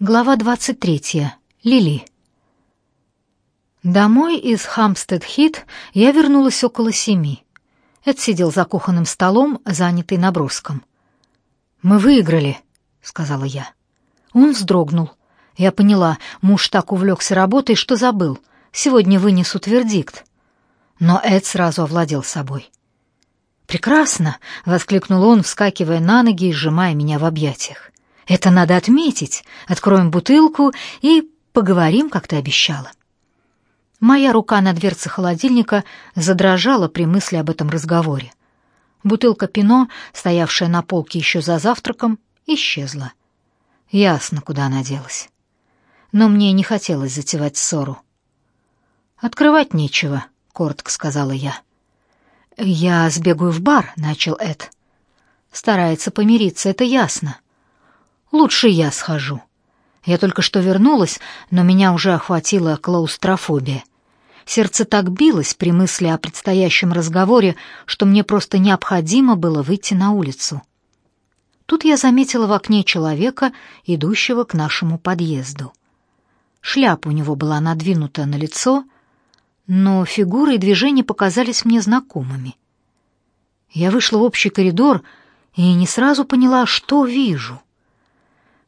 Глава 23. Лили. Домой из Хамстед-Хит я вернулась около семи. Эд сидел за кухонным столом, занятый наброском. «Мы выиграли», — сказала я. Он вздрогнул. Я поняла, муж так увлекся работой, что забыл. Сегодня вынесут вердикт. Но Эд сразу овладел собой. «Прекрасно!» — воскликнул он, вскакивая на ноги и сжимая меня в объятиях. Это надо отметить. Откроем бутылку и поговорим, как ты обещала. Моя рука на дверце холодильника задрожала при мысли об этом разговоре. Бутылка пино, стоявшая на полке еще за завтраком, исчезла. Ясно, куда она делась. Но мне не хотелось затевать ссору. Открывать нечего, коротко сказала я. Я сбегаю в бар, начал Эд. Старается помириться, это ясно. Лучше я схожу. Я только что вернулась, но меня уже охватила клаустрофобия. Сердце так билось при мысли о предстоящем разговоре, что мне просто необходимо было выйти на улицу. Тут я заметила в окне человека, идущего к нашему подъезду. Шляпа у него была надвинута на лицо, но фигуры и движения показались мне знакомыми. Я вышла в общий коридор и не сразу поняла, что вижу —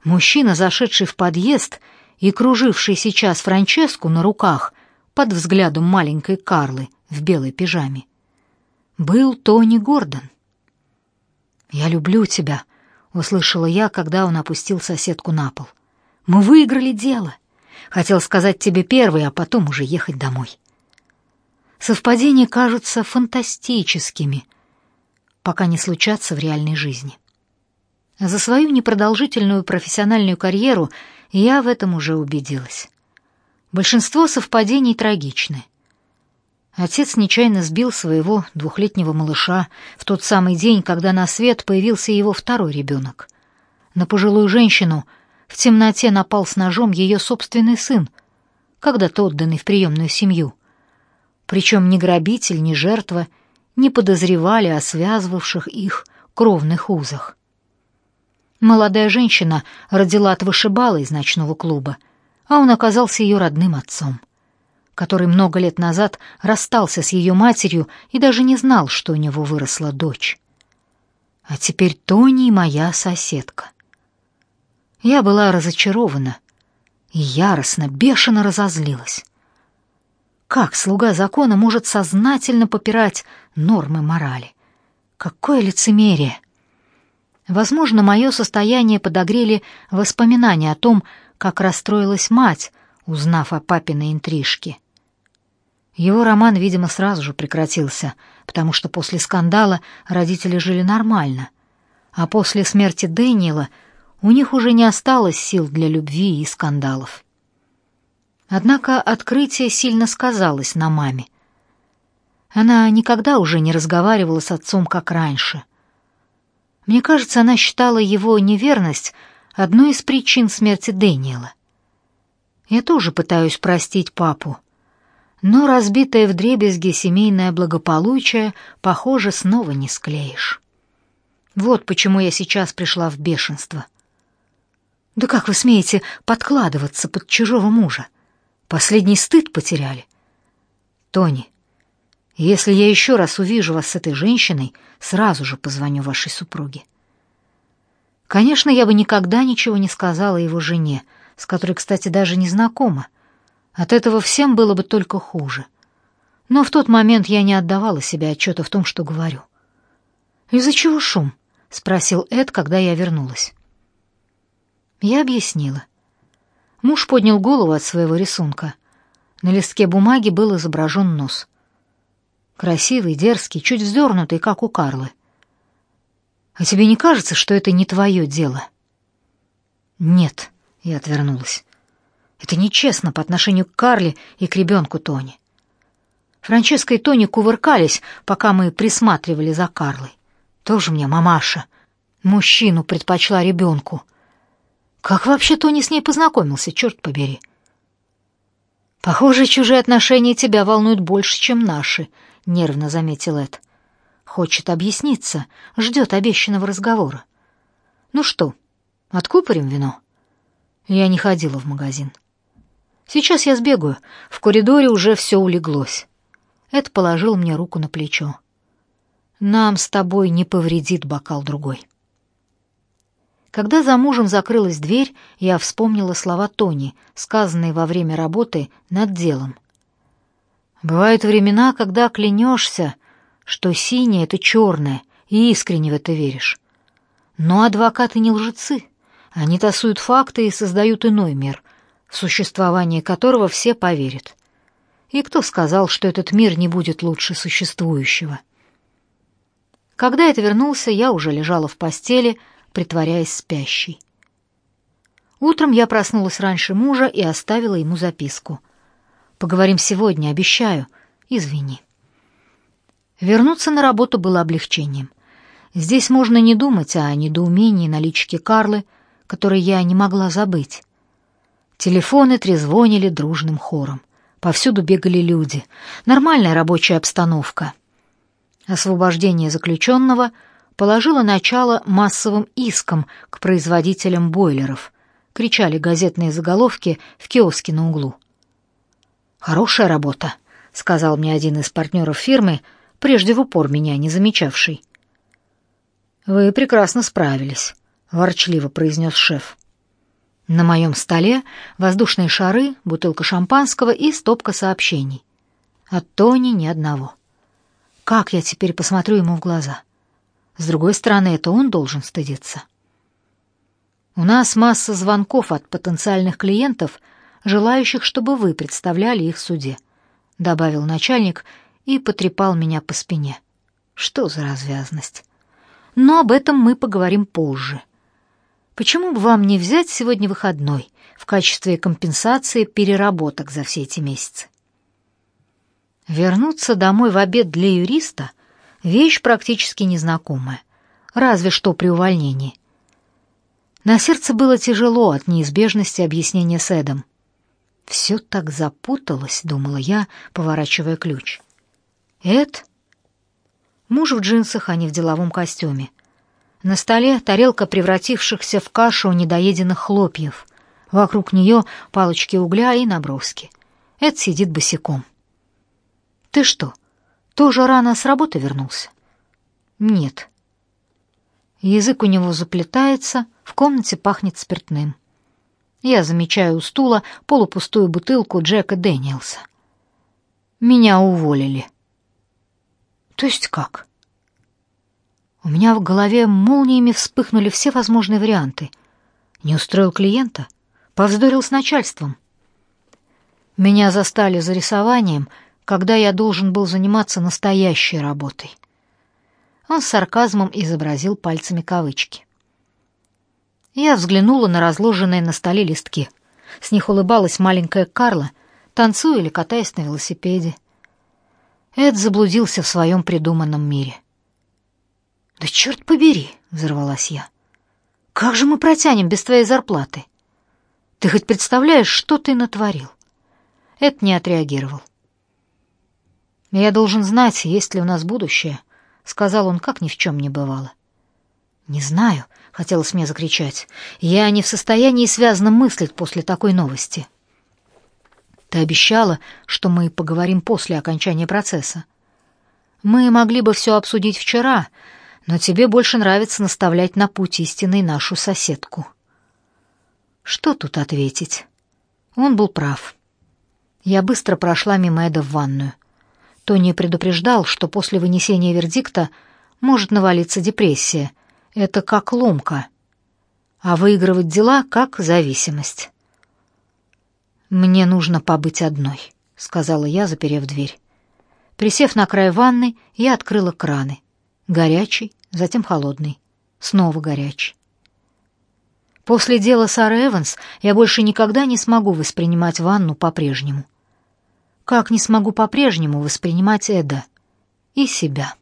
Мужчина, зашедший в подъезд и круживший сейчас Франческу на руках под взглядом маленькой Карлы в белой пижаме, был Тони Гордон. «Я люблю тебя», — услышала я, когда он опустил соседку на пол. «Мы выиграли дело. Хотел сказать тебе первый, а потом уже ехать домой». Совпадения кажутся фантастическими, пока не случатся в реальной жизни. За свою непродолжительную профессиональную карьеру я в этом уже убедилась. Большинство совпадений трагичны. Отец нечаянно сбил своего двухлетнего малыша в тот самый день, когда на свет появился его второй ребенок. На пожилую женщину в темноте напал с ножом ее собственный сын, когда-то отданный в приемную семью. Причем ни грабитель, ни жертва не подозревали о связывавших их кровных узах. Молодая женщина родила от вышибала из ночного клуба, а он оказался ее родным отцом, который много лет назад расстался с ее матерью и даже не знал, что у него выросла дочь. А теперь Тони моя соседка. Я была разочарована и яростно, бешено разозлилась. Как слуга закона может сознательно попирать нормы морали? Какое лицемерие! Возможно, мое состояние подогрели воспоминания о том, как расстроилась мать, узнав о папиной интрижке. Его роман, видимо, сразу же прекратился, потому что после скандала родители жили нормально, а после смерти Дэниела у них уже не осталось сил для любви и скандалов. Однако открытие сильно сказалось на маме. Она никогда уже не разговаривала с отцом как раньше. Мне кажется, она считала его неверность одной из причин смерти Дэниела. Я тоже пытаюсь простить папу, но разбитое вдребезги семейное благополучие, похоже, снова не склеишь. Вот почему я сейчас пришла в бешенство. Да как вы смеете подкладываться под чужого мужа? Последний стыд потеряли. Тони, если я еще раз увижу вас с этой женщиной, сразу же позвоню вашей супруге. Конечно, я бы никогда ничего не сказала его жене, с которой, кстати, даже не знакома. От этого всем было бы только хуже. Но в тот момент я не отдавала себе отчета в том, что говорю. «Из-за чего шум?» — спросил Эд, когда я вернулась. Я объяснила. Муж поднял голову от своего рисунка. На листке бумаги был изображен нос — красивый, дерзкий, чуть вздернутый, как у Карлы. А тебе не кажется, что это не твое дело? Нет, я отвернулась. Это нечестно по отношению к Карле и к ребенку Тони. Франческа и Тони кувыркались, пока мы присматривали за Карлой. Тоже мне мамаша. Мужчину предпочла ребенку. Как вообще Тони с ней познакомился, черт побери? Похоже, чужие отношения тебя волнуют больше, чем наши, — нервно заметил Эд. «Хочет объясниться, ждет обещанного разговора. Ну что, откупорим вино?» Я не ходила в магазин. Сейчас я сбегаю. В коридоре уже все улеглось. Эд положил мне руку на плечо. Нам с тобой не повредит бокал другой. Когда за мужем закрылась дверь, я вспомнила слова Тони, сказанные во время работы над делом. Бывают времена, когда клянешься, что синее — это черное, и искренне в это веришь. Но адвокаты не лжецы. Они тасуют факты и создают иной мир, в существование которого все поверят. И кто сказал, что этот мир не будет лучше существующего? Когда это вернулся, я уже лежала в постели, притворяясь спящей. Утром я проснулась раньше мужа и оставила ему записку. «Поговорим сегодня, обещаю. Извини». Вернуться на работу было облегчением. Здесь можно не думать о недоумении на личике Карлы, которой я не могла забыть. Телефоны трезвонили дружным хором. Повсюду бегали люди. Нормальная рабочая обстановка. Освобождение заключенного положило начало массовым искам к производителям бойлеров. Кричали газетные заголовки в киоске на углу. «Хорошая работа», — сказал мне один из партнеров фирмы, прежде в упор меня не замечавший. «Вы прекрасно справились», — ворчливо произнес шеф. На моем столе воздушные шары, бутылка шампанского и стопка сообщений. От Тони ни одного. Как я теперь посмотрю ему в глаза? С другой стороны, это он должен стыдиться. У нас масса звонков от потенциальных клиентов, желающих, чтобы вы представляли их в суде, добавил начальник и потрепал меня по спине. Что за развязность? Но об этом мы поговорим позже. Почему бы вам не взять сегодня выходной в качестве компенсации переработок за все эти месяцы? Вернуться домой в обед для юриста — вещь практически незнакомая, разве что при увольнении. На сердце было тяжело от неизбежности объяснения с Эдом. «Все так запуталось», — думала я, поворачивая ключ. «Эд?» Муж в джинсах, а не в деловом костюме. На столе тарелка превратившихся в кашу недоеденных хлопьев. Вокруг нее палочки угля и наброски. Эд сидит босиком. «Ты что, тоже рано с работы вернулся?» «Нет». Язык у него заплетается, в комнате пахнет спиртным. Я замечаю у стула полупустую бутылку Джека Дэниелса. Меня уволили. То есть как? У меня в голове молниями вспыхнули все возможные варианты. Не устроил клиента, повздорил с начальством. Меня застали за рисованием, когда я должен был заниматься настоящей работой. Он с сарказмом изобразил пальцами кавычки. Я взглянула на разложенные на столе листки. С них улыбалась маленькая Карла, танцуя или катаясь на велосипеде. Эд заблудился в своем придуманном мире. «Да черт побери!» — взорвалась я. «Как же мы протянем без твоей зарплаты? Ты хоть представляешь, что ты натворил?» Эд не отреагировал. «Я должен знать, есть ли у нас будущее», — сказал он, как ни в чем не бывало. «Не знаю», — хотелось мне закричать. «Я не в состоянии связно мыслить после такой новости». Ты обещала, что мы поговорим после окончания процесса. Мы могли бы все обсудить вчера, но тебе больше нравится наставлять на путь истинный нашу соседку. Что тут ответить? Он был прав. Я быстро прошла мимо Эда в ванную. Тони предупреждал, что после вынесения вердикта может навалиться депрессия. Это как ломка. А выигрывать дела как зависимость. «Мне нужно побыть одной», — сказала я, заперев дверь. Присев на край ванны, я открыла краны. Горячий, затем холодный, снова горячий. После дела Сары Эванс я больше никогда не смогу воспринимать ванну по-прежнему. Как не смогу по-прежнему воспринимать Эда и себя.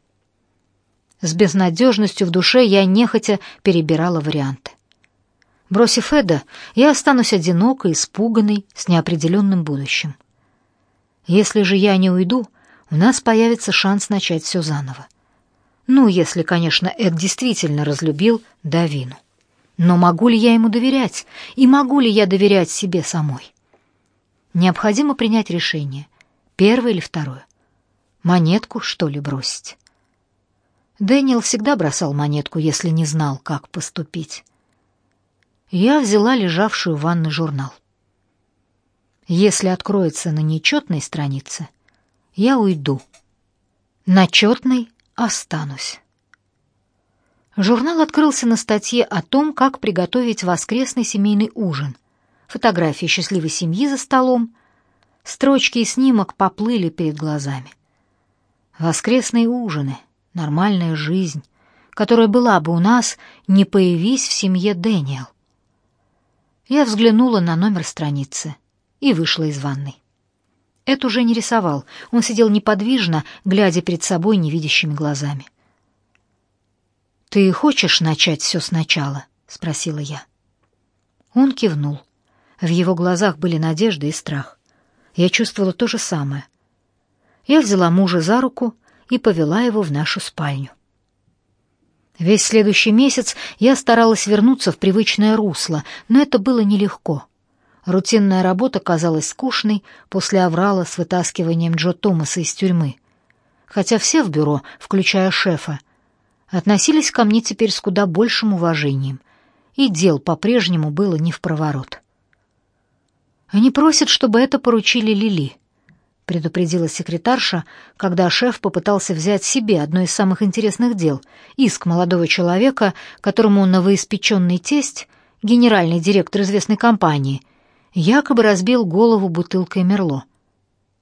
С безнадежностью в душе я нехотя перебирала варианты. Бросив Эда, я останусь одинокой, испуганной, с неопределенным будущим. Если же я не уйду, у нас появится шанс начать все заново. Ну, если, конечно, Эд действительно разлюбил Давину. Но могу ли я ему доверять? И могу ли я доверять себе самой? Необходимо принять решение. Первое или второе? Монетку, что ли, бросить? Дэниел всегда бросал монетку, если не знал, как поступить. Я взяла лежавшую в ванной журнал. Если откроется на нечетной странице, я уйду. На четной останусь. Журнал открылся на статье о том, как приготовить воскресный семейный ужин. Фотографии счастливой семьи за столом. Строчки и снимок поплыли перед глазами. Воскресные ужины, нормальная жизнь, которая была бы у нас, не появись в семье Дэниел. Я взглянула на номер страницы и вышла из ванной. Эд уже не рисовал, он сидел неподвижно, глядя перед собой невидящими глазами. — «Ты хочешь начать все сначала?» — спросила я. Он кивнул. В его глазах были надежда и страх. Я чувствовала то же самое. Я взяла мужа за руку и повела его в нашу спальню. Весь следующий месяц я старалась вернуться в привычное русло, но это было нелегко. Рутинная работа казалась скучной после аврала с вытаскиванием Джо Томаса из тюрьмы. Хотя все в бюро, включая шефа, относились ко мне теперь с куда большим уважением, и дел по-прежнему было не в проворот. Они просят, чтобы это поручили Лили, предупредила секретарша, когда шеф попытался взять себе одно из самых интересных дел иск молодого человека, которому новоиспеченный тесть, генеральный директор известной компании, якобы разбил голову бутылкой Мерло.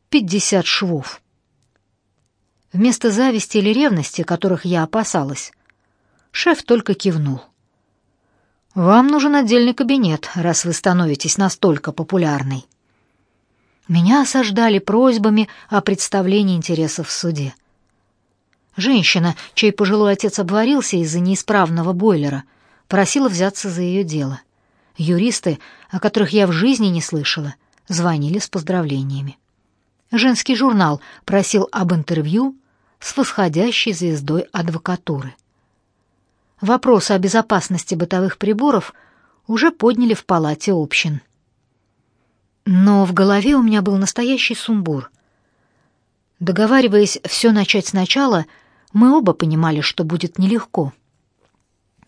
Пятьдесят швов. Вместо зависти или ревности, которых я опасалась, шеф только кивнул. Вам нужен отдельный кабинет, раз вы становитесь настолько популярной. Меня осаждали просьбами о представлении интересов в суде. Женщина, чей пожилой отец обварился из-за неисправного бойлера, просила взяться за ее дело. Юристы, о которых я в жизни не слышала, звонили с поздравлениями. Женский журнал просил об интервью с восходящей звездой адвокатуры. Вопросы о безопасности бытовых приборов уже подняли в палате общин. Но в голове у меня был настоящий сумбур. Договариваясь все начать сначала, мы оба понимали, что будет нелегко.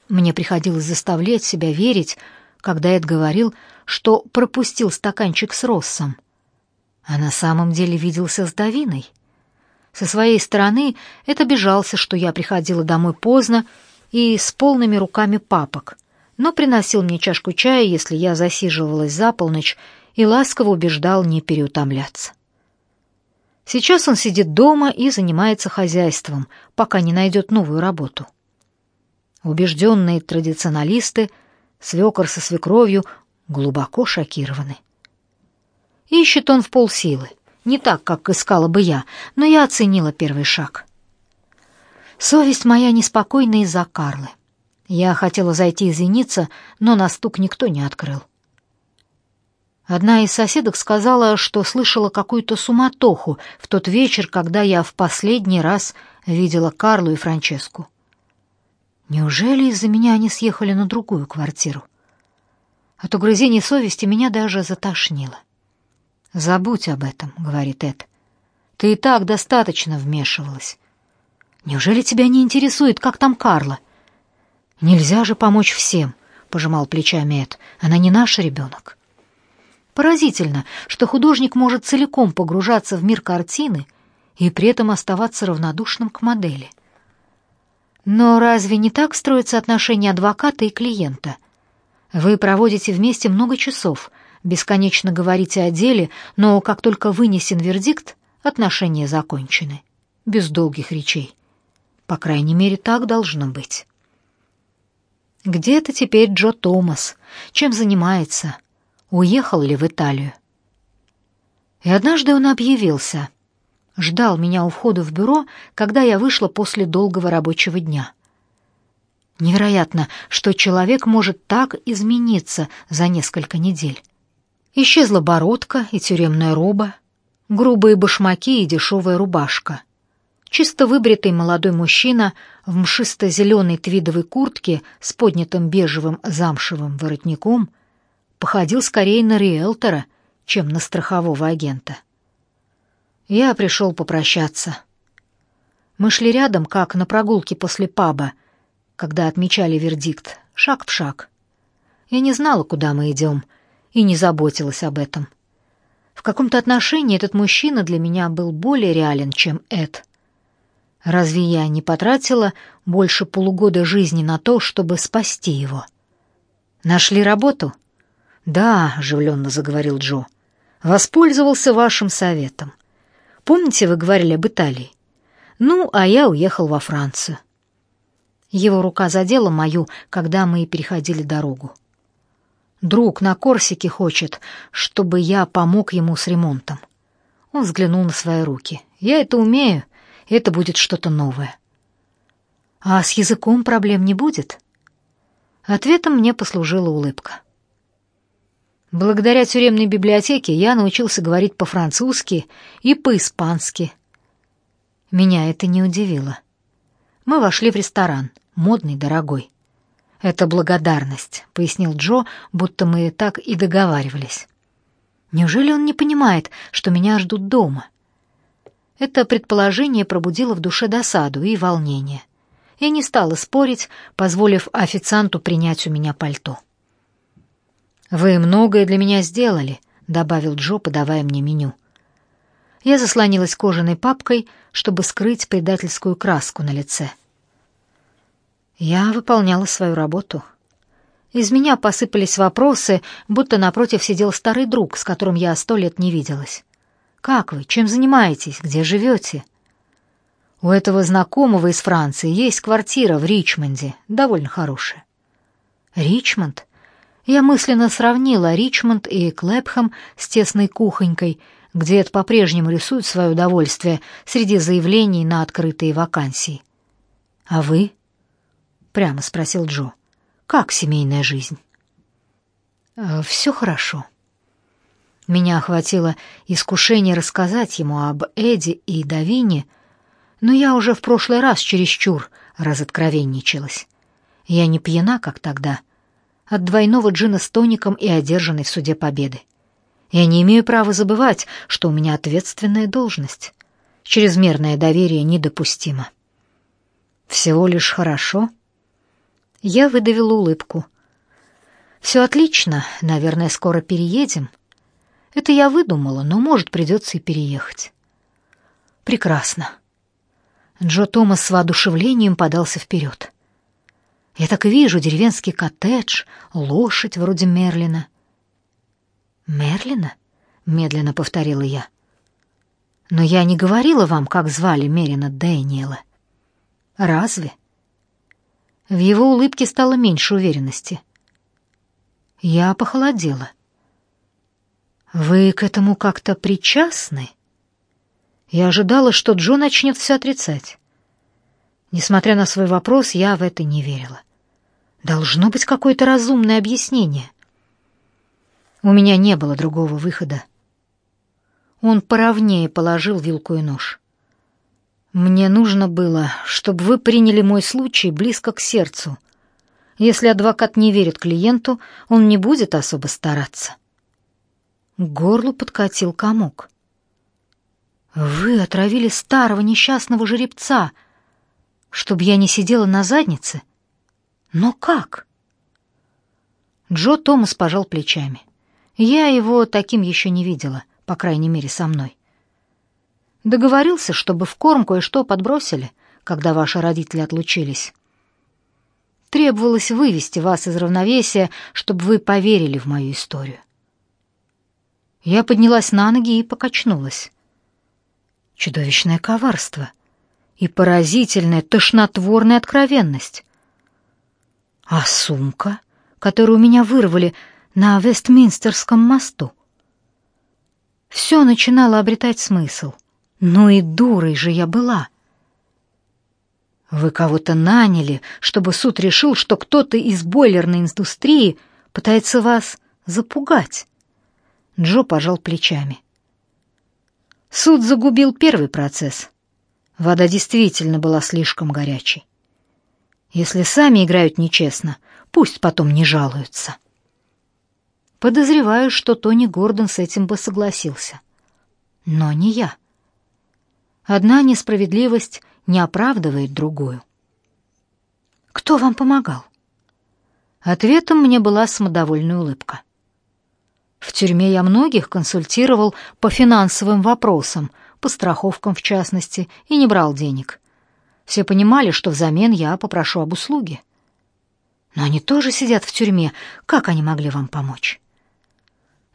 Мне приходилось заставлять себя верить, когда Эд говорил, что пропустил стаканчик с Россом — а на самом деле виделся с Давиной. Со своей стороны это обижался, что я приходила домой поздно и с полными руками папок, но приносил мне чашку чая, если я засиживалась за полночь, и ласково убеждал не переутомляться. Сейчас он сидит дома и занимается хозяйством, пока не найдет новую работу. Убежденные традиционалисты, свекор со свекровью, глубоко шокированы. Ищет он в полсилы. Не так, как искала бы я, но я оценила первый шаг. Совесть моя неспокойна из-за Карлы. Я хотела зайти извиниться, но на стук никто не открыл. Одна из соседок сказала, что слышала какую-то суматоху в тот вечер, когда я в последний раз видела Карлу и Франческу. Неужели из-за меня они съехали на другую квартиру? От угрызений совести меня даже затошнило. Забудь об этом, говорит Эд. Ты и так достаточно вмешивалась. Неужели тебя не интересует, как там Карла? Нельзя же помочь всем, пожимал плечами Эд. Она не наш ребенок. Поразительно, что художник может целиком погружаться в мир картины и при этом оставаться равнодушным к модели. Но разве не так строятся отношения адвоката и клиента? Вы проводите вместе много часов, бесконечно говорите о деле, но как только вынесен вердикт, отношения закончены. Без долгих речей. По крайней мере, так должно быть. Где-то теперь Джо Томас. Чем занимается? Уехал ли в Италию? И однажды он объявился. Ждал меня у входа в бюро, когда я вышла после долгого рабочего дня. Невероятно, что человек может так измениться за несколько недель. Исчезла бородка и тюремная роба, грубые башмаки и дешевая рубашка. Чисто выбритый молодой мужчина в мшисто-зеленой твидовой куртке с поднятым бежевым замшевым воротником походил скорее на риэлтора, чем на страхового агента. Я пришел попрощаться. Мы шли рядом, как на прогулке после паба, когда отмечали вердикт, шаг в шаг. Я не знала, куда мы идем, и не заботилась об этом. В каком-то отношении этот мужчина для меня был более реален, чем Эд. Разве я не потратила больше полугода жизни на то, чтобы спасти его? Нашли работу? Да, оживленно заговорил Джо. Воспользовался вашим советом. Помните, вы говорили об Италии? Ну, а я уехал во Францию. Его рука задела мою, когда мы переходили дорогу. Друг на Корсике хочет, чтобы я помог ему с ремонтом. Он взглянул на свои руки. Я это умею, это будет что-то новое. А с языком проблем не будет? Ответом мне послужила улыбка. Благодаря тюремной библиотеке я научился говорить по-французски и по-испански. Меня это не удивило. Мы вошли в ресторан, модный, дорогой. «Это благодарность», — пояснил Джо, будто мы так и договаривались. «Неужели он не понимает, что меня ждут дома?» Это предположение пробудило в душе досаду и волнение. Я не стала спорить, позволив официанту принять у меня пальто. «Вы многое для меня сделали», — добавил Джо, подавая мне меню. Я заслонилась кожаной папкой, чтобы скрыть предательскую краску на лице. Я выполняла свою работу. Из меня посыпались вопросы, будто напротив сидел старый друг, с которым я сто лет не виделась. «Как вы? Чем занимаетесь? Где живете?» «У этого знакомого из Франции есть квартира в Ричмонде, довольно хорошая». «Ричмонд?» Я мысленно сравнила Ричмонд и Клэпхэм с тесной кухонькой, где это по-прежнему рисует свое удовольствие среди заявлений на открытые вакансии. «А вы?» — прямо спросил Джо. «Как семейная жизнь?» «Э, «Все хорошо». Меня охватило искушение рассказать ему об Эди и Давине, но я уже в прошлый раз чересчур разоткровенничалась. Я не пьяна, как тогда, от двойного джина с тоником и одержанной в суде победы. Я не имею права забывать, что у меня ответственная должность. Чрезмерное доверие недопустимо. Всего лишь хорошо, я выдавила улыбку. «Все отлично, наверное, скоро переедем. Это я выдумала, но, может, придется и переехать. Прекрасно. Джо Томас с воодушевлением подался вперед. Я так и вижу деревенский коттедж, лошадь вроде Мерлина. Мерлина? медленно повторила я. Но я не говорила вам, как звали Мерина Дэниела. Разве? В его улыбке стало меньше уверенности. Я похолодела. Вы к этому как-то причастны? Я ожидала, что Джо начнет все отрицать. Несмотря на свой вопрос, я в это не верила. Должно быть какое-то разумное объяснение. У меня не было другого выхода. Он поровнее положил вилку и нож. Мне нужно было, чтобы вы приняли мой случай близко к сердцу. Если адвокат не верит клиенту, он не будет особо стараться. К горлу подкатил комок. Вы отравили старого несчастного жеребца, чтобы я не сидела на заднице? Но как? Джо Томас пожал плечами. Я его таким еще не видела, по крайней мере, со мной. Договорился, чтобы в корм кое-что подбросили, когда ваши родители отлучились. Требовалось вывести вас из равновесия, чтобы вы поверили в мою историю. Я поднялась на ноги и покачнулась. Чудовищное коварство и поразительная тошнотворная откровенность. А сумка, которую у меня вырвали на Вестминстерском мосту? Все начинало обретать смысл — ну и дурой же я была. Вы кого-то наняли, чтобы суд решил, что кто-то из бойлерной индустрии пытается вас запугать. Джо пожал плечами. Суд загубил первый процесс. Вода действительно была слишком горячей. Если сами играют нечестно, пусть потом не жалуются. Подозреваю, что Тони Гордон с этим бы согласился. Но не я. Одна несправедливость не оправдывает другую. Кто вам помогал? Ответом мне была самодовольная улыбка. В тюрьме я многих консультировал по финансовым вопросам, по страховкам в частности, и не брал денег. Все понимали, что взамен я попрошу об услуге. Но они тоже сидят в тюрьме. Как они могли вам помочь?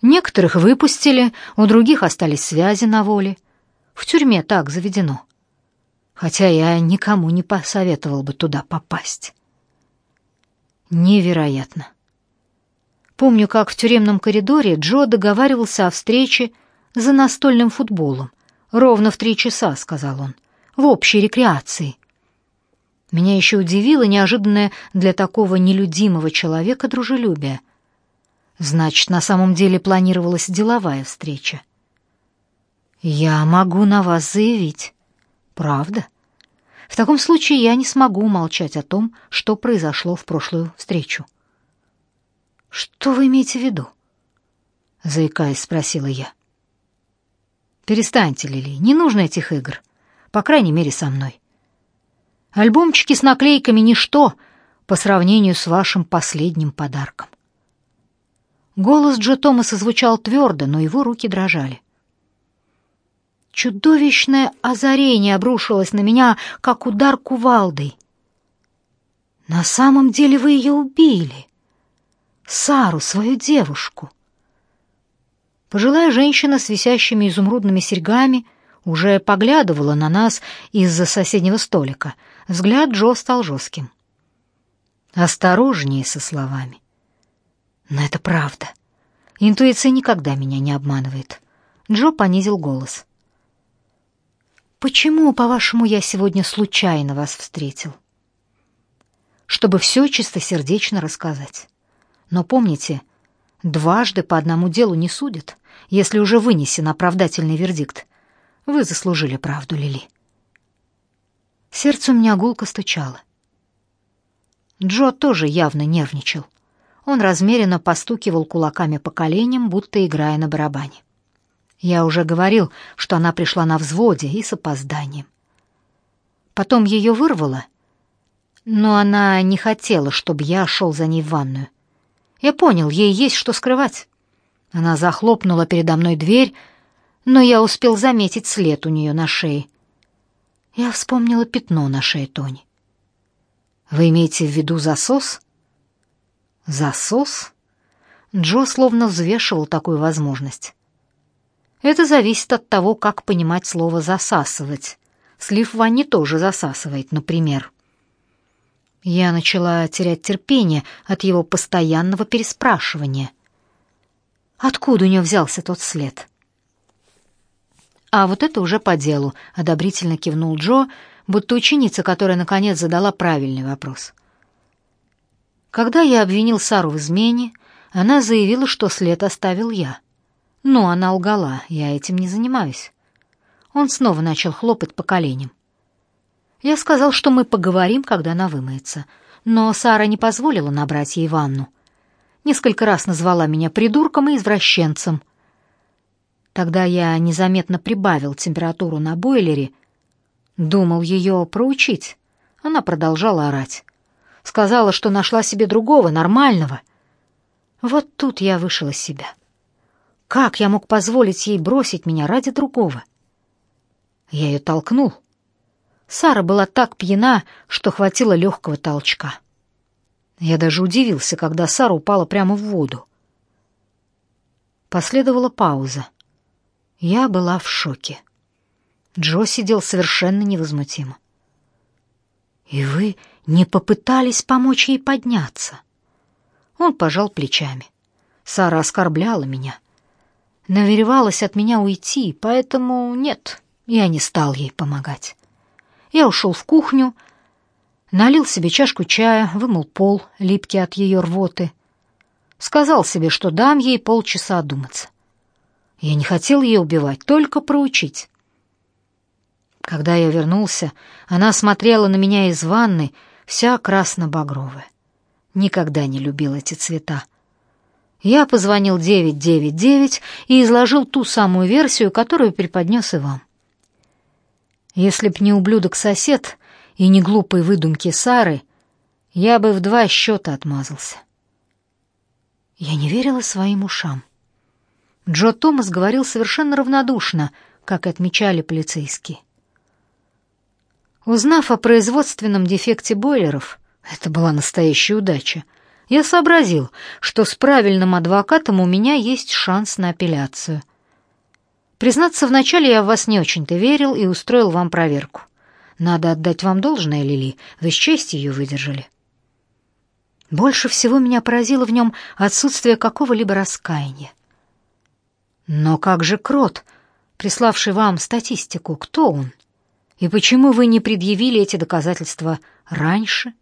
Некоторых выпустили, у других остались связи на воле. В тюрьме так заведено. Хотя я никому не посоветовал бы туда попасть. Невероятно. Помню, как в тюремном коридоре Джо договаривался о встрече за настольным футболом. Ровно в три часа, сказал он, в общей рекреации. Меня еще удивило неожиданное для такого нелюдимого человека дружелюбие — Значит, на самом деле планировалась деловая встреча. Я могу на вас заявить. Правда? В таком случае я не смогу молчать о том, что произошло в прошлую встречу. Что вы имеете в виду? заикаясь, спросила я. Перестаньте, Лили, не нужно этих игр, по крайней мере, со мной. Альбомчики с наклейками ничто по сравнению с вашим последним подарком. Голос Джо Томаса звучал твердо, но его руки дрожали. Чудовищное озарение обрушилось на меня, как удар кувалдой. На самом деле вы ее убили. Сару, свою девушку. Пожилая женщина с висящими изумрудными серьгами уже поглядывала на нас из-за соседнего столика. Взгляд Джо стал жестким. Осторожнее со словами. Но это правда. Интуиция никогда меня не обманывает. Джо понизил голос. Почему, по-вашему, я сегодня случайно вас встретил? Чтобы все чистосердечно рассказать. Но помните, дважды по одному делу не судят, если уже вынесен оправдательный вердикт. Вы заслужили правду, Лили. Сердце у меня гулко стучало. Джо тоже явно нервничал. Он размеренно постукивал кулаками по коленям, будто играя на барабане. Я уже говорил, что она пришла на взводе и с опозданием. Потом ее вырвало, но она не хотела, чтобы я шел за ней в ванную. Я понял, ей есть что скрывать. Она захлопнула передо мной дверь, но я успел заметить след у нее на шее. Я вспомнила пятно на шее Тони. Вы имеете в виду засос? Засос? Джо словно взвешивал такую возможность. Это зависит от того, как понимать слово «засасывать». Слив в ванне тоже засасывает, например. Я начала терять терпение от его постоянного переспрашивания. Откуда у нее взялся тот след? А вот это уже по делу, одобрительно кивнул Джо, будто ученица, которая наконец задала правильный вопрос. Когда я обвинил Сару в измене, она заявила, что след оставил я. Но она лгала, я этим не занимаюсь. Он снова начал хлопать по коленям. Я сказал, что мы поговорим, когда она вымоется, но Сара не позволила набрать ей ванну. Несколько раз назвала меня придурком и извращенцем. Тогда я незаметно прибавил температуру на бойлере, думал ее проучить. Она продолжала орать. Сказала, что нашла себе другого, нормального. Вот тут я вышел из себя. Как я мог позволить ей бросить меня ради другого? Я ее толкнул. Сара была так пьяна, что хватило легкого толчка. Я даже удивился, когда Сара упала прямо в воду. Последовала пауза. Я была в шоке. Джо сидел совершенно невозмутимо. «И вы не попытались помочь ей подняться?» Он пожал плечами. Сара оскорбляла меня. Наверевалась от меня уйти, поэтому нет, я не стал ей помогать. Я ушел в кухню, налил себе чашку чая, вымыл пол, липкий от ее рвоты. Сказал себе, что дам ей полчаса одуматься. Я не хотел ее убивать, только проучить. Когда я вернулся, она смотрела на меня из ванны, вся красно-багровая. Никогда не любил эти цвета. Я позвонил 999 и изложил ту самую версию, которую преподнес и вам. Если б не ублюдок-сосед и не глупые выдумки Сары, я бы в два счета отмазался. Я не верила своим ушам. Джо Томас говорил совершенно равнодушно, как отмечали полицейские. Узнав о производственном дефекте бойлеров, это была настоящая удача, я сообразил, что с правильным адвокатом у меня есть шанс на апелляцию. Признаться, вначале я в вас не очень-то верил и устроил вам проверку. Надо отдать вам должное, Лили, вы с честью ее выдержали. Больше всего меня поразило в нем отсутствие какого-либо раскаяния. Но как же Крот, приславший вам статистику, кто он? И почему вы не предъявили эти доказательства раньше?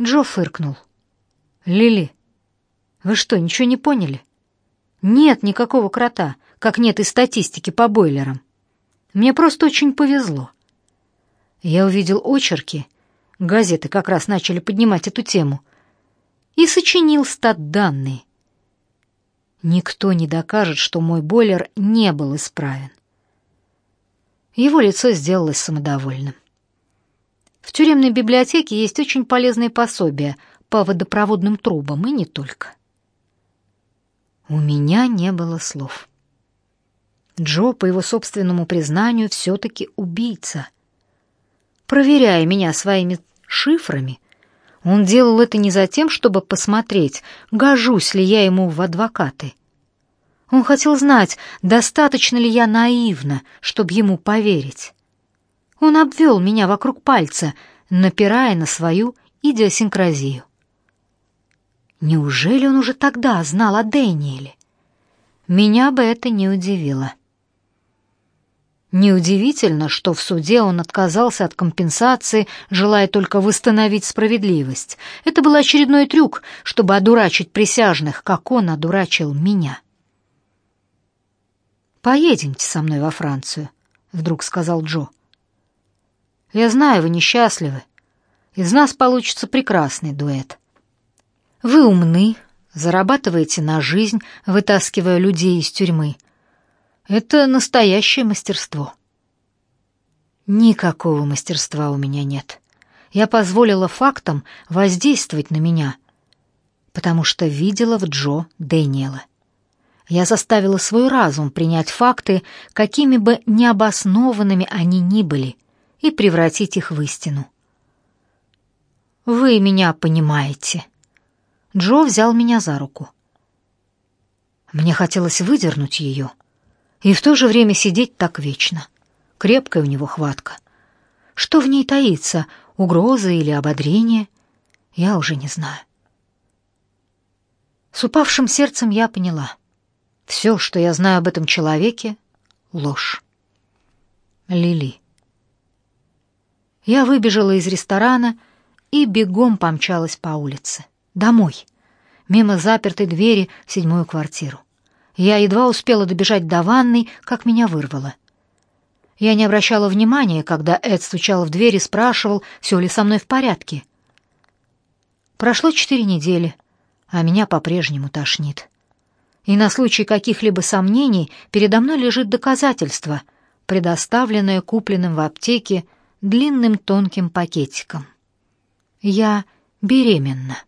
Джо фыркнул. Лили, вы что, ничего не поняли? Нет никакого крота, как нет и статистики по бойлерам. Мне просто очень повезло. Я увидел очерки, газеты как раз начали поднимать эту тему, и сочинил стат-данные. Никто не докажет, что мой бойлер не был исправен. Его лицо сделалось самодовольным. В тюремной библиотеке есть очень полезные пособия по водопроводным трубам и не только. У меня не было слов. Джо, по его собственному признанию, все-таки убийца. Проверяя меня своими шифрами, он делал это не за тем, чтобы посмотреть, гожусь ли я ему в адвокаты. Он хотел знать, достаточно ли я наивна, чтобы ему поверить. Он обвел меня вокруг пальца, напирая на свою идиосинкразию. Неужели он уже тогда знал о Дэниеле? Меня бы это не удивило. Неудивительно, что в суде он отказался от компенсации, желая только восстановить справедливость. Это был очередной трюк, чтобы одурачить присяжных, как он одурачил меня. «Поедемте со мной во Францию», — вдруг сказал Джо. «Я знаю, вы несчастливы. Из нас получится прекрасный дуэт. Вы умны, зарабатываете на жизнь, вытаскивая людей из тюрьмы. Это настоящее мастерство. Никакого мастерства у меня нет. Я позволила фактам воздействовать на меня, потому что видела в Джо Дэниела. Я заставила свой разум принять факты, какими бы необоснованными они ни были, и превратить их в истину. Вы меня понимаете. Джо взял меня за руку. Мне хотелось выдернуть ее — и в то же время сидеть так вечно. Крепкая у него хватка. Что в ней таится, угроза или ободрение, я уже не знаю. С упавшим сердцем я поняла. Все, что я знаю об этом человеке, — ложь. Лили. Я выбежала из ресторана и бегом помчалась по улице. Домой, мимо запертой двери в седьмую квартиру. Я едва успела добежать до ванной, как меня вырвало. Я не обращала внимания, когда Эд стучал в дверь и спрашивал, все ли со мной в порядке. Прошло четыре недели, а меня по-прежнему тошнит. И на случай каких-либо сомнений передо мной лежит доказательство, предоставленное купленным в аптеке длинным тонким пакетиком. Я беременна.